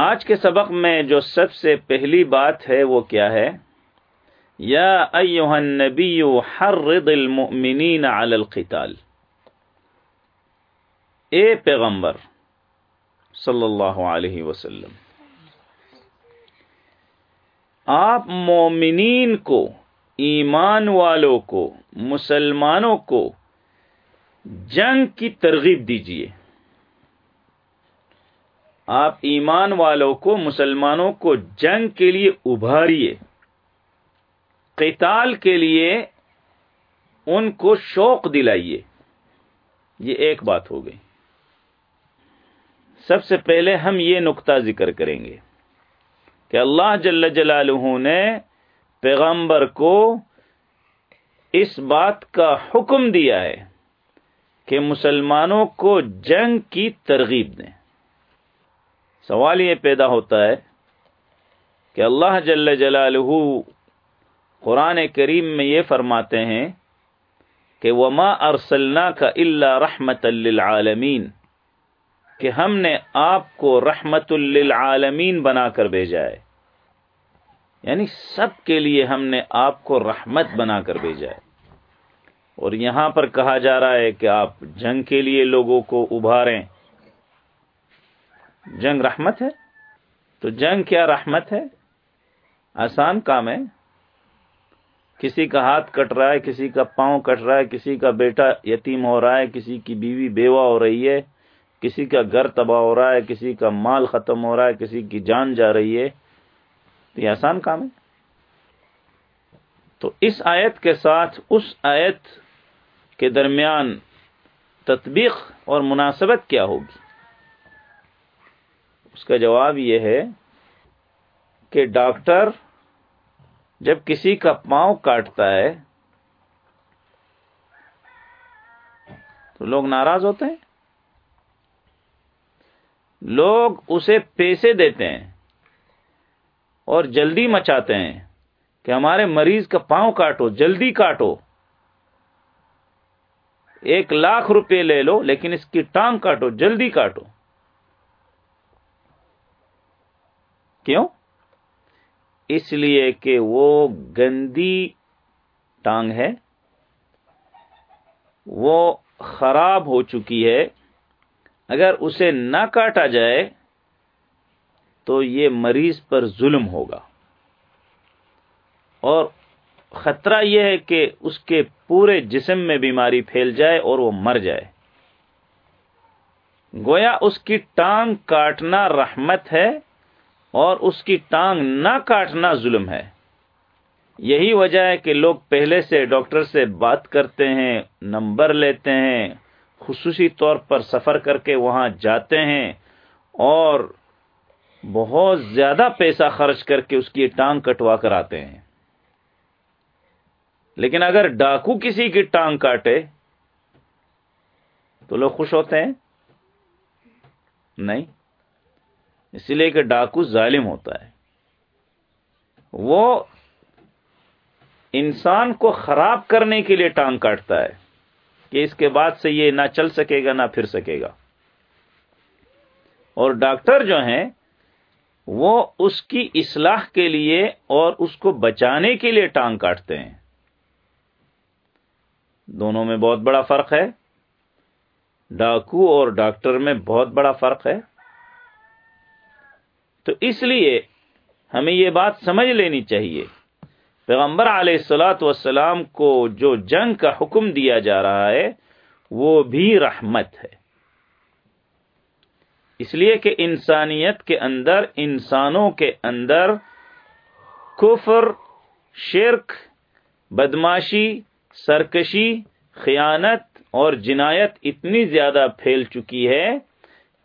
آج کے سبق میں جو سب سے پہلی بات ہے وہ کیا ہے؟ یا ایوہ النبی حرض المؤمنین علی القتال۔ اے پیغمبر صلی اللہ علیہ وسلم، آپ مومنین کو، ایمان والوں کو، مسلمانوں کو جنگ کی ترغیب دیجیے آپ ایمان والوں کو، مسلمانوں کو جنگ کے لیے ابھاریے، قتال کے لیے ان کو شوق دلائیے۔ یہ ایک بات ہو گئی۔ سب سے پہلے ہم یہ نقطہ ذکر کریں گے کہ اللہ جل جلالہ نے پیغمبر کو اس بات کا حکم دیا ہے کہ مسلمانوں کو جنگ کی ترغیب دیں۔ سوال یہ پیدا ہوتا ہے کہ اللہ جل جلالہ قرآن کریم میں یہ فرماتے ہیں کہ وما ارسلنا کا اللہ رحمت للعالمین کہ ہم نے آپ کو رحمت للعالمین بنا کر بھیجا ہے یعنی سب کے لیے ہم نے آپ کو رحمت بنا کر بھیجا ہے اور یہاں پر کہا جا رہا ہے کہ آپ جنگ کے لیے لوگوں کو ابھاریں جنگ رحمت ہے؟ تو جنگ کیا رحمت ہے؟ آسان کام ہے۔ کسی کا ہاتھ کٹ رہا ہے، کسی کا پاؤں کٹ رہا ہے، کسی کا بیٹا یتیم ہو رہا ہے، کسی کی بیوی بیوہ ہو رہی ہے، کسی کا گھر تباہ ہو رہا ہے، کسی کا مال ختم ہو رہا ہے، کسی کی جان جا رہی ہے۔ تو یہ آسان کام ہے۔ تو اس آیت کے ساتھ، اس آیت کے درمیان تطبیق اور مناسبت کیا ہوگی؟ اس کا جواب یہ ہے کہ ڈاکٹر جب کسی کا پاؤں کاٹتا ہے تو لوگ ناراض ہوتے ہیں۔ لوگ اسے پیسے دیتے ہیں اور جلدی مچاتے ہیں کہ ہمارے مریض کا پاؤں کاٹو، جلدی کاٹو۔ ایک لاکھ روپے لے لو، لیکن اس کی ٹانگ کاٹو، جلدی کاٹو۔ کیوں؟ اس لیے کہ وہ گندی ٹانگ ہے، وہ خراب ہو چکی ہے۔ اگر اسے نہ کاٹا جائے تو یہ مریض پر ظلم ہوگا۔ اور خطرہ یہ ہے کہ اس کے پورے جسم میں بیماری پھیل جائے اور وہ مر جائے۔ گویا اس کی ٹانگ کاٹنا رحمت ہے اور اس کی ٹانگ نہ کاٹنا ظلم ہے۔ یہی وجہ ہے کہ لوگ پہلے سے ڈاکٹر سے بات کرتے ہیں، نمبر لیتے ہیں، خصوصی طور پر سفر کر کے وہاں جاتے ہیں اور بہت زیادہ پیسہ خرچ کر کے اس کی ٹانگ کٹوا کر آتے ہیں۔ لیکن اگر ڈاکو کسی کی ٹانگ کاٹے، تو لوگ خوش ہوتے ہیں؟ نہیں۔ اسی لیے کہ ڈاکو ظالم ہوتا ہے۔ وہ انسان کو خراب کرنے کے لیے ٹانگ کاٹتا ہے کہ اس کے بعد سے یہ نہ چل سکے گا نہ پھر سکے گا۔ اور ڈاکٹر جو ہیں، وہ اس کی اصلاح کے لیے اور اس کو بچانے کے لیے ٹانگ کاٹتے ہیں۔ دونوں میں بہت بڑا فرق ہے۔ ڈاکو اور ڈاکٹر میں بہت بڑا فرق ہے۔ تو اس لیے ہمیں یہ بات سمجھ لینی چاہیے۔ پیغمبر علیہ السلاۃ والسلام کو جو جنگ کا حکم دیا جا رہا ہے، وہ بھی رحمت ہے۔ اس لیے کہ انسانیت کے اندر، انسانوں کے اندر کفر، شرک، بدماشی، سرکشی، خیانت اور جنایت اتنی زیادہ پھیل چکی ہے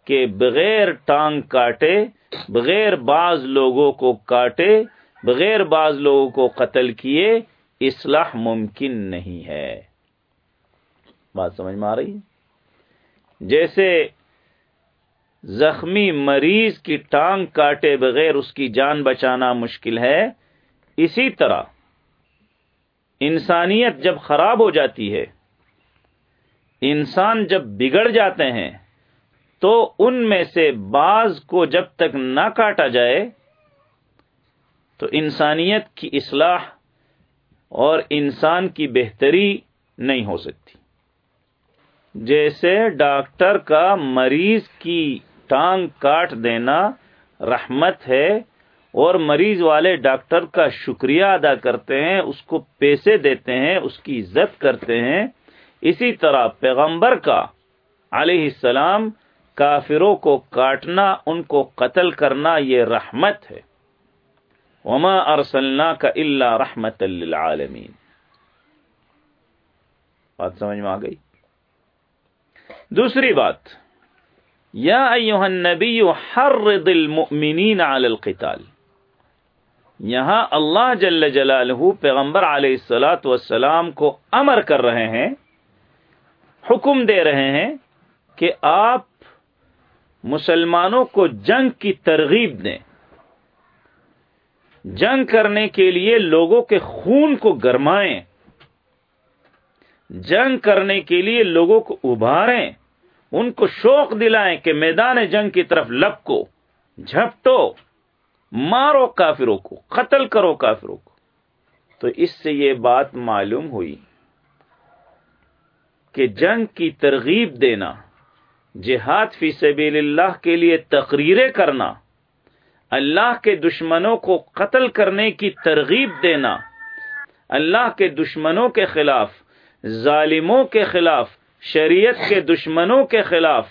کہ بغیر ٹانگ کاٹے بغیر بعض لوگوں کو کاٹے، بغیر بعض لوگوں کو قتل کیے، اصلاح ممکن نہیں ہے۔ بات سمجھ میں آ رہی؟ ہے جیسے زخمی مریض کی ٹانگ کاٹے بغیر اس کی جان بچانا مشکل ہے، اسی طرح انسانیت جب خراب ہو جاتی ہے، انسان جب بگڑ جاتے ہیں تو ان میں سے بعض کو جب تک نہ کاٹا جائے، تو انسانیت کی اصلاح اور انسان کی بہتری نہیں ہو سکتی۔ جیسے ڈاکٹر کا مریض کی ٹانگ کاٹ دینا رحمت ہے اور مریض والے ڈاکٹر کا شکریہ ادا کرتے ہیں، اس کو پیسے دیتے ہیں، اس کی عزت کرتے ہیں۔ اسی طرح پیغمبر کا علیہ السلام کافروں کو کاٹنا، ان کو قتل کرنا یہ رحمت ہے۔ وما ارسلنا کا اللہ رحمت للعالمین بات سمجھ میں آ گئی؟ دوسری بات، یا ایوہ النبی حرد المؤمنین علی القتال۔ یہاں اللہ جل جلالہ پیغمبر علیہ السلاۃ والسلام کو امر کر رہے ہیں، حکم دے رہے ہیں کہ آپ مسلمانوں کو جنگ کی ترغیب دیں۔ جنگ کرنے کے لیے لوگوں کے خون کو گرمائیں۔ جنگ کرنے کے لیے لوگوں کو ابھاریں۔ ان کو شوق دلائیں کہ میدان جنگ کی طرف لب کو جھپٹو، مارو کافروں کو، قتل کرو کافروں کو۔ تو اس سے یہ بات معلوم ہوئی کہ جنگ کی ترغیب دینا جہاد فی سبیل اللہ کے لیے تقریریں کرنا، اللہ کے دشمنوں کو قتل کرنے کی ترغیب دینا، اللہ کے دشمنوں کے خلاف، ظالموں کے خلاف، شریعت کے دشمنوں کے خلاف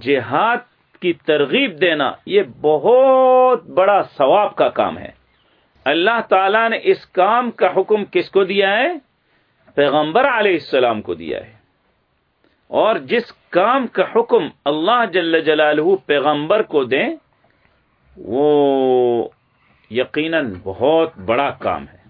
جہاد کی ترغیب دینا، یہ بہت بڑا ثواب کا کام ہے۔ اللہ تعالی نے اس کام کا حکم کس کو دیا ہے؟ پیغمبر علیہ السلام کو دیا ہے۔ اور جس کام کا حکم اللہ جل جلالہ پیغمبر کو دیں، وہ یقیناً بہت بڑا کام ہے۔